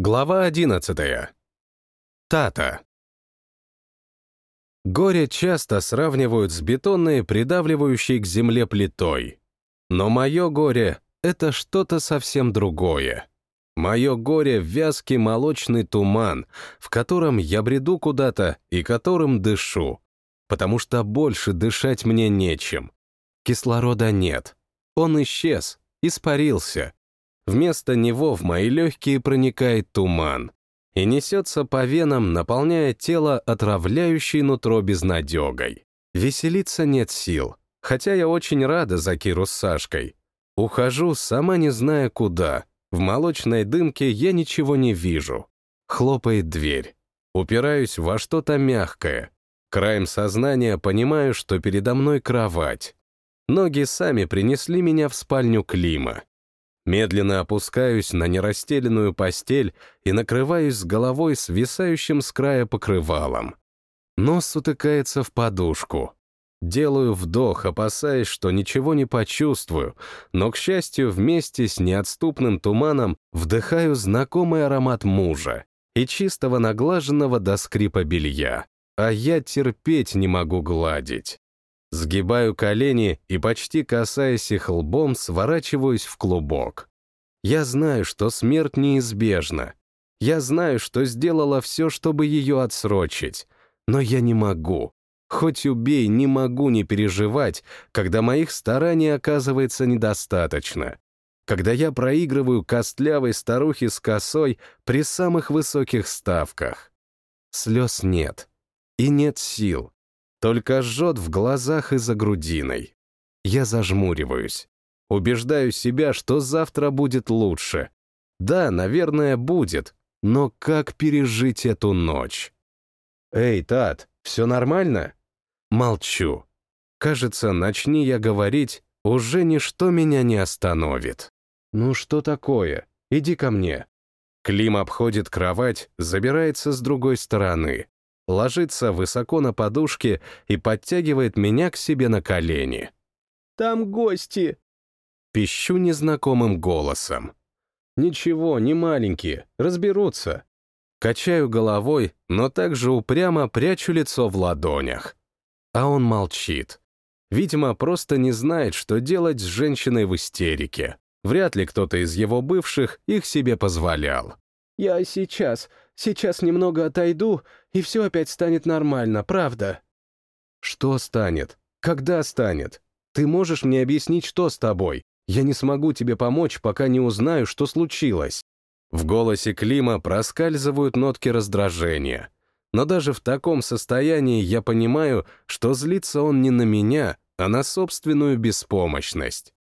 Глава одиннадцатая. Тата. Горе часто сравнивают с бетонной, придавливающей к земле плитой. Но мое горе — это что-то совсем другое. Мое горе — вязкий молочный туман, в котором я бреду куда-то и которым дышу, потому что больше дышать мне нечем. Кислорода нет. Он исчез, испарился — Вместо него в мои легкие проникает туман и несется по венам, наполняя тело отравляющей нутро безнадегой. Веселиться нет сил, хотя я очень рада за Киру с Сашкой. Ухожу, сама не зная куда. В молочной дымке я ничего не вижу. Хлопает дверь. Упираюсь во что-то мягкое. Краем сознания понимаю, что передо мной кровать. Ноги сами принесли меня в спальню Клима. Медленно опускаюсь на нерастеленную постель и накрываюсь с головой свисающим с края покрывалом. Нос утыкается в подушку. Делаю вдох, опасаясь, что ничего не почувствую, но, к счастью, вместе с неотступным туманом вдыхаю знакомый аромат мужа и чистого наглаженного до скрипа белья, а я терпеть не могу гладить. Сгибаю колени и, почти касаясь их лбом, сворачиваюсь в клубок. Я знаю, что смерть неизбежна. Я знаю, что сделала все, чтобы ее отсрочить. Но я не могу. Хоть убей, не могу не переживать, когда моих стараний оказывается недостаточно. Когда я проигрываю костлявой старухе с косой при самых высоких ставках. Слез нет. И нет сил. Только жжет в глазах и за грудиной. Я зажмуриваюсь. Убеждаю себя, что завтра будет лучше. Да, наверное, будет, но как пережить эту ночь? «Эй, Тат, все нормально?» Молчу. Кажется, начни я говорить, уже ничто меня не остановит. «Ну что такое? Иди ко мне». Клим обходит кровать, забирается с другой стороны ложится высоко на подушке и подтягивает меня к себе на колени. «Там гости!» Пищу незнакомым голосом. «Ничего, не маленькие, разберутся». Качаю головой, но также упрямо прячу лицо в ладонях. А он молчит. Видимо, просто не знает, что делать с женщиной в истерике. Вряд ли кто-то из его бывших их себе позволял. «Я сейчас, сейчас немного отойду, и все опять станет нормально, правда?» «Что станет? Когда станет? Ты можешь мне объяснить, что с тобой? Я не смогу тебе помочь, пока не узнаю, что случилось». В голосе Клима проскальзывают нотки раздражения. Но даже в таком состоянии я понимаю, что злится он не на меня, а на собственную беспомощность.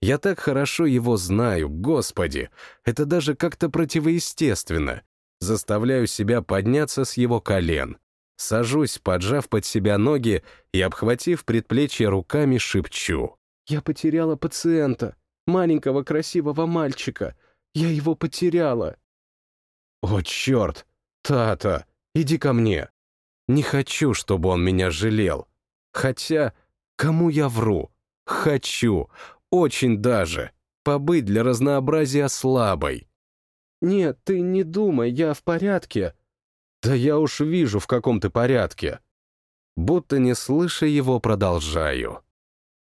Я так хорошо его знаю, господи, это даже как-то противоестественно. Заставляю себя подняться с его колен. Сажусь, поджав под себя ноги и, обхватив предплечье руками, шепчу. «Я потеряла пациента, маленького красивого мальчика. Я его потеряла». «О, черт! Тата, иди ко мне!» Не хочу, чтобы он меня жалел. Хотя, кому я вру? Хочу. Очень даже. Побыть для разнообразия слабой. «Нет, ты не думай, я в порядке». «Да я уж вижу, в каком ты порядке». Будто не слыша его, продолжаю.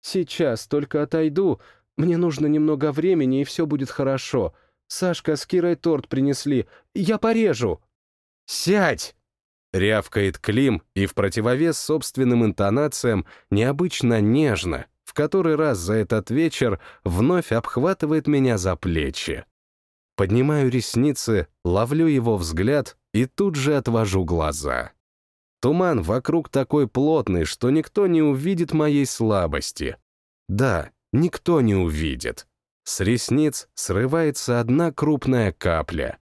«Сейчас, только отойду. Мне нужно немного времени, и все будет хорошо. Сашка с Кирой торт принесли. Я порежу». «Сядь!» Рявкает Клим и в противовес собственным интонациям необычно нежно, который раз за этот вечер вновь обхватывает меня за плечи. Поднимаю ресницы, ловлю его взгляд и тут же отвожу глаза. Туман вокруг такой плотный, что никто не увидит моей слабости. Да, никто не увидит. С ресниц срывается одна крупная капля.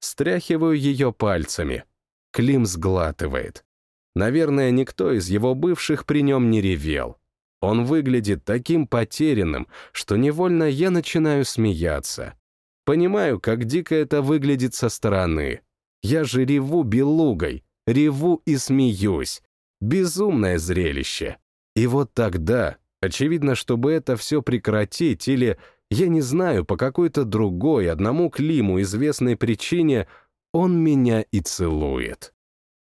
Стряхиваю ее пальцами. Клим сглатывает. Наверное, никто из его бывших при нем не ревел. Он выглядит таким потерянным, что невольно я начинаю смеяться. Понимаю, как дико это выглядит со стороны. Я же реву белугой, реву и смеюсь. Безумное зрелище. И вот тогда, очевидно, чтобы это все прекратить или, я не знаю, по какой-то другой, одному Климу известной причине, он меня и целует.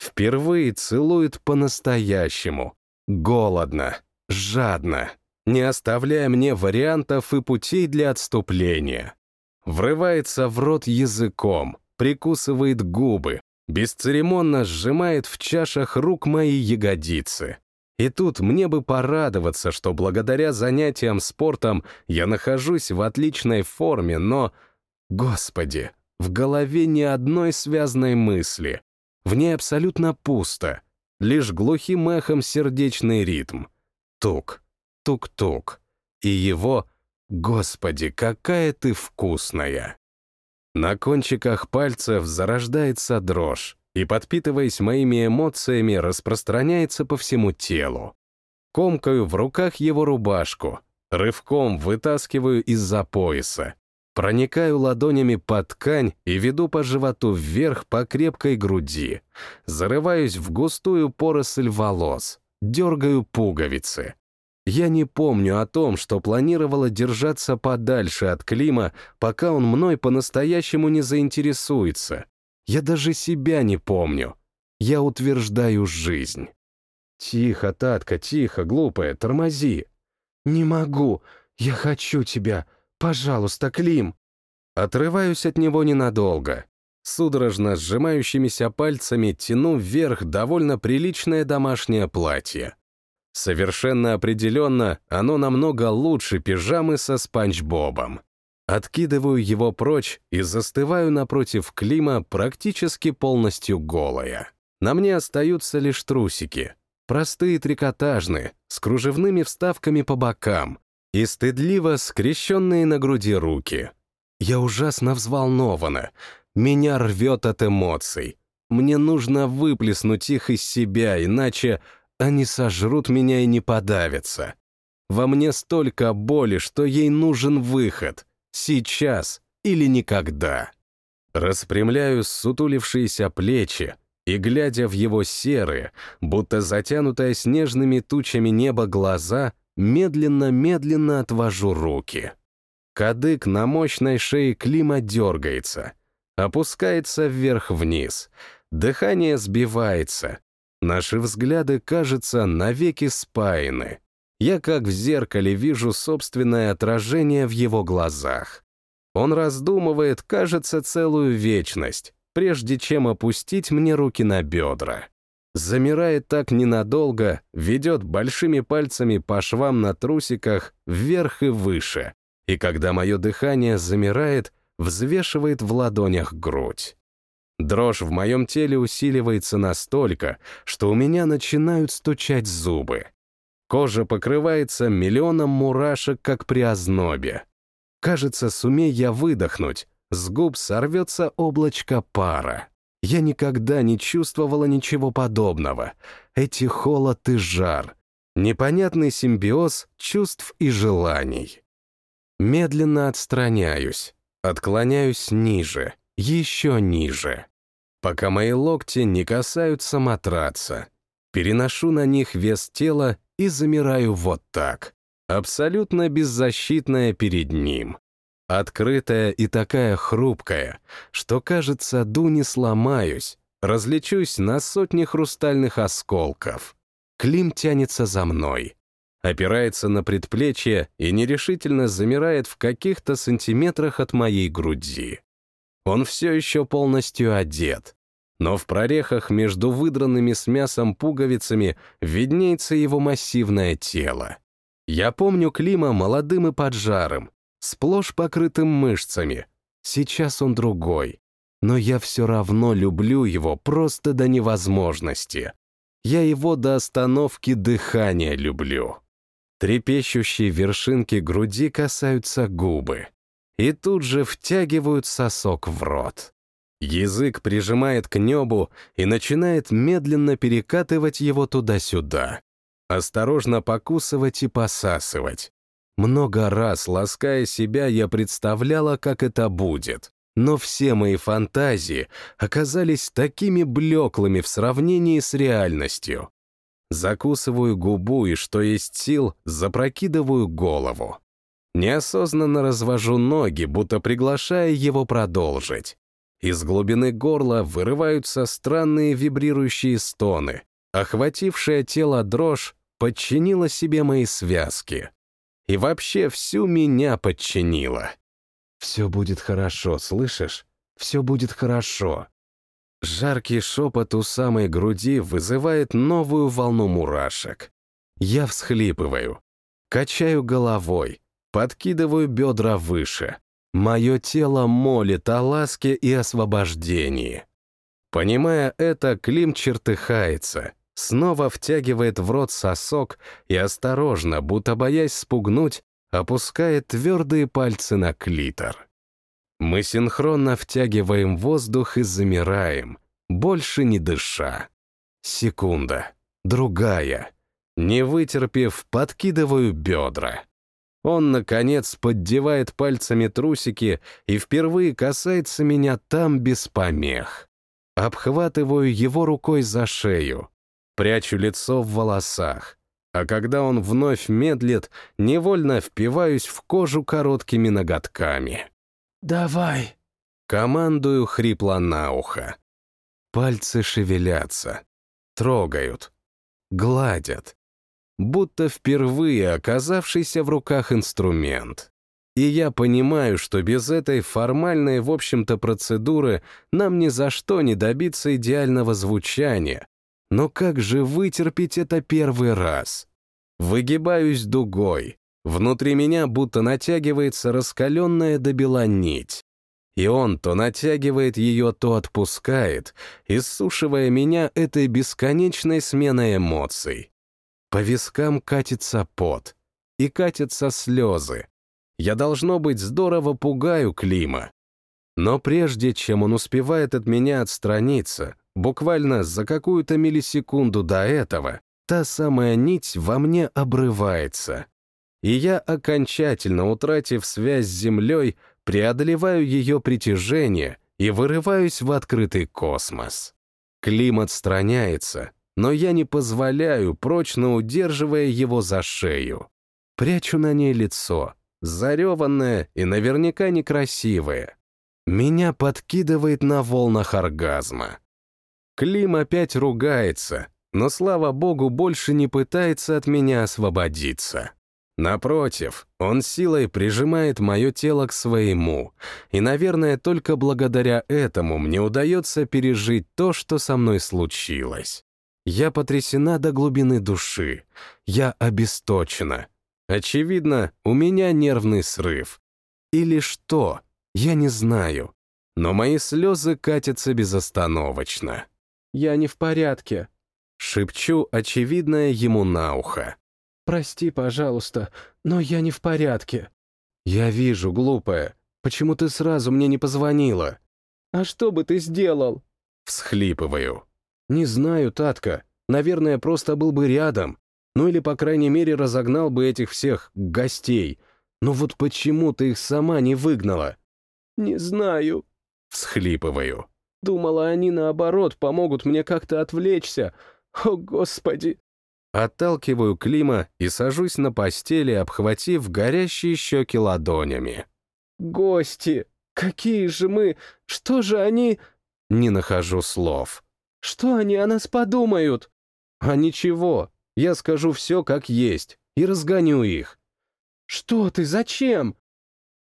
Впервые целует по-настоящему. Голодно, жадно, не оставляя мне вариантов и путей для отступления. Врывается в рот языком, прикусывает губы, бесцеремонно сжимает в чашах рук мои ягодицы. И тут мне бы порадоваться, что благодаря занятиям спортом я нахожусь в отличной форме, но... Господи, в голове ни одной связной мысли. В ней абсолютно пусто. Лишь глухим эхом сердечный ритм. Тук, тук-тук. И его «Господи, какая ты вкусная!» На кончиках пальцев зарождается дрожь и, подпитываясь моими эмоциями, распространяется по всему телу. Комкаю в руках его рубашку, рывком вытаскиваю из-за пояса, проникаю ладонями под ткань и веду по животу вверх по крепкой груди, зарываюсь в густую поросль волос, дергаю пуговицы. Я не помню о том, что планировала держаться подальше от Клима, пока он мной по-настоящему не заинтересуется. Я даже себя не помню. Я утверждаю жизнь. Тихо, Татка, тихо, глупая, тормози. Не могу. Я хочу тебя. Пожалуйста, Клим. Отрываюсь от него ненадолго. Судорожно сжимающимися пальцами тяну вверх довольно приличное домашнее платье. Совершенно определенно, оно намного лучше пижамы со спанч Бобом. Откидываю его прочь и застываю напротив Клима практически полностью голая. На мне остаются лишь трусики. Простые трикотажные, с кружевными вставками по бокам и стыдливо скрещенные на груди руки. Я ужасно взволнована. Меня рвет от эмоций. Мне нужно выплеснуть их из себя, иначе они сожрут меня и не подавятся. Во мне столько боли, что ей нужен выход. Сейчас или никогда. Распрямляю сутулившиеся плечи и, глядя в его серые, будто затянутое снежными тучами небо глаза, медленно-медленно отвожу руки. Кадык на мощной шее Клима дергается, опускается вверх-вниз, дыхание сбивается, Наши взгляды, кажется, навеки спаяны. Я как в зеркале вижу собственное отражение в его глазах. Он раздумывает, кажется, целую вечность, прежде чем опустить мне руки на бедра. Замирает так ненадолго, ведет большими пальцами по швам на трусиках вверх и выше, и когда мое дыхание замирает, взвешивает в ладонях грудь. Дрожь в моем теле усиливается настолько, что у меня начинают стучать зубы. Кожа покрывается миллионом мурашек, как при ознобе. Кажется, сумей я выдохнуть, с губ сорвется облачко пара. Я никогда не чувствовала ничего подобного. Эти холод и жар. Непонятный симбиоз чувств и желаний. Медленно отстраняюсь, отклоняюсь ниже, еще ниже пока мои локти не касаются матраца. Переношу на них вес тела и замираю вот так, абсолютно беззащитная перед ним. Открытая и такая хрупкая, что, кажется, ду не сломаюсь, различусь на сотни хрустальных осколков. Клим тянется за мной, опирается на предплечье и нерешительно замирает в каких-то сантиметрах от моей груди. Он все еще полностью одет, но в прорехах между выдранными с мясом пуговицами виднеется его массивное тело. Я помню Клима молодым и поджарым, сплошь покрытым мышцами. Сейчас он другой. Но я все равно люблю его просто до невозможности. Я его до остановки дыхания люблю. Трепещущие вершинки груди касаются губы и тут же втягивают сосок в рот. Язык прижимает к небу и начинает медленно перекатывать его туда-сюда. Осторожно покусывать и посасывать. Много раз, лаская себя, я представляла, как это будет. Но все мои фантазии оказались такими блеклыми в сравнении с реальностью. Закусываю губу и, что есть сил, запрокидываю голову. Неосознанно развожу ноги, будто приглашая его продолжить. Из глубины горла вырываются странные вибрирующие стоны. Охватившее тело дрожь подчинила себе мои связки. И вообще всю меня подчинила. «Все будет хорошо, слышишь? Все будет хорошо». Жаркий шепот у самой груди вызывает новую волну мурашек. Я всхлипываю, качаю головой, подкидываю бедра выше. Мое тело молит о ласке и освобождении. Понимая это, Клим чертыхается, снова втягивает в рот сосок и осторожно, будто боясь спугнуть, опускает твердые пальцы на клитор. Мы синхронно втягиваем воздух и замираем, больше не дыша. Секунда, другая. Не вытерпев, подкидываю бедра. Он, наконец, поддевает пальцами трусики и впервые касается меня там без помех. Обхватываю его рукой за шею, прячу лицо в волосах, а когда он вновь медлит, невольно впиваюсь в кожу короткими ноготками. «Давай!» Командую хрипло на ухо. Пальцы шевелятся, трогают, гладят будто впервые оказавшийся в руках инструмент. И я понимаю, что без этой формальной, в общем-то, процедуры нам ни за что не добиться идеального звучания. Но как же вытерпеть это первый раз? Выгибаюсь дугой. Внутри меня будто натягивается раскаленная до бела нить. И он то натягивает ее, то отпускает, иссушивая меня этой бесконечной сменой эмоций. По вискам катится пот. И катятся слезы. Я, должно быть, здорово пугаю Клима. Но прежде чем он успевает от меня отстраниться, буквально за какую-то миллисекунду до этого, та самая нить во мне обрывается. И я, окончательно утратив связь с Землей, преодолеваю ее притяжение и вырываюсь в открытый космос. Клим отстраняется, но я не позволяю, прочно удерживая его за шею. Прячу на ней лицо, зареванное и наверняка некрасивое. Меня подкидывает на волнах оргазма. Клим опять ругается, но, слава богу, больше не пытается от меня освободиться. Напротив, он силой прижимает мое тело к своему, и, наверное, только благодаря этому мне удается пережить то, что со мной случилось. Я потрясена до глубины души. Я обесточена. Очевидно, у меня нервный срыв. Или что, я не знаю. Но мои слезы катятся безостановочно. «Я не в порядке», — шепчу очевидное ему на ухо. «Прости, пожалуйста, но я не в порядке». «Я вижу, глупая. Почему ты сразу мне не позвонила?» «А что бы ты сделал?» Всхлипываю. «Не знаю, Татка. Наверное, просто был бы рядом. Ну или, по крайней мере, разогнал бы этих всех гостей. Но вот почему ты их сама не выгнала?» «Не знаю», — всхлипываю. «Думала, они, наоборот, помогут мне как-то отвлечься. О, Господи!» Отталкиваю Клима и сажусь на постели, обхватив горящие щеки ладонями. «Гости! Какие же мы! Что же они...» Не нахожу слов. Что они о нас подумают? А ничего, я скажу все как есть и разгоню их. Что ты, зачем?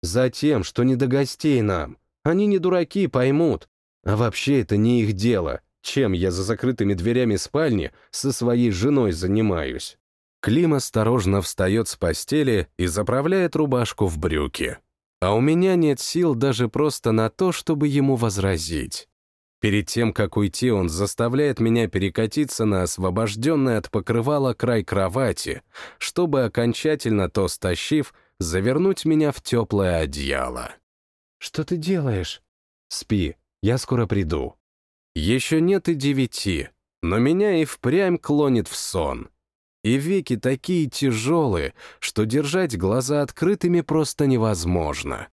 Затем, что не до гостей нам. Они не дураки, поймут. А вообще это не их дело, чем я за закрытыми дверями спальни со своей женой занимаюсь. Клим осторожно встает с постели и заправляет рубашку в брюки. А у меня нет сил даже просто на то, чтобы ему возразить. Перед тем, как уйти, он заставляет меня перекатиться на освобожденный от покрывала край кровати, чтобы, окончательно то стащив, завернуть меня в теплое одеяло. «Что ты делаешь?» «Спи, я скоро приду». Еще нет и девяти, но меня и впрямь клонит в сон. И веки такие тяжелые, что держать глаза открытыми просто невозможно.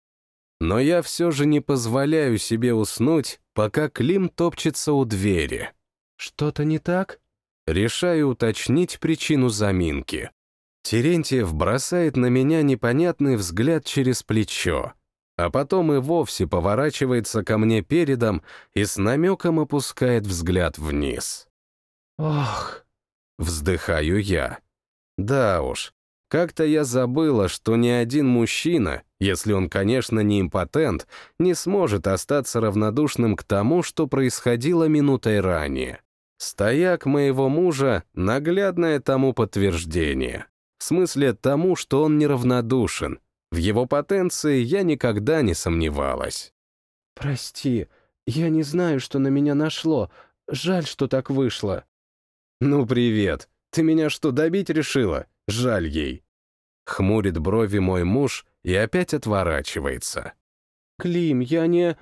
Но я все же не позволяю себе уснуть, пока Клим топчется у двери. «Что-то не так?» Решаю уточнить причину заминки. Терентьев бросает на меня непонятный взгляд через плечо, а потом и вовсе поворачивается ко мне передом и с намеком опускает взгляд вниз. «Ох!» — вздыхаю я. Да уж, как-то я забыла, что ни один мужчина, если он, конечно, не импотент, не сможет остаться равнодушным к тому, что происходило минутой ранее. Стояк моего мужа — наглядное тому подтверждение. В смысле тому, что он неравнодушен. В его потенции я никогда не сомневалась. «Прости, я не знаю, что на меня нашло. Жаль, что так вышло». «Ну, привет. Ты меня что, добить решила? Жаль ей. Хмурит брови мой муж и опять отворачивается. Клим, я не...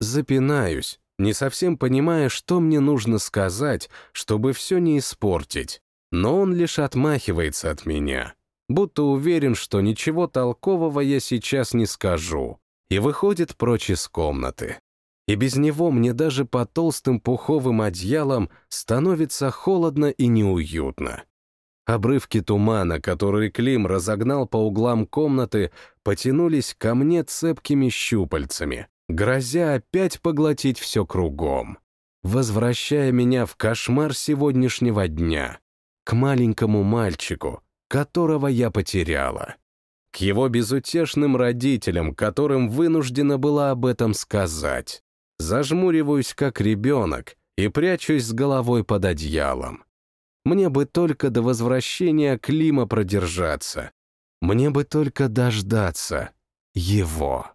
Запинаюсь, не совсем понимая, что мне нужно сказать, чтобы все не испортить. Но он лишь отмахивается от меня, будто уверен, что ничего толкового я сейчас не скажу, и выходит прочь из комнаты. И без него мне даже по толстым пуховым одеялам становится холодно и неуютно. Обрывки тумана, которые Клим разогнал по углам комнаты, потянулись ко мне цепкими щупальцами, грозя опять поглотить все кругом, возвращая меня в кошмар сегодняшнего дня, к маленькому мальчику, которого я потеряла, к его безутешным родителям, которым вынуждена была об этом сказать. Зажмуриваюсь, как ребенок, и прячусь с головой под одеялом. Мне бы только до возвращения Клима продержаться. Мне бы только дождаться его.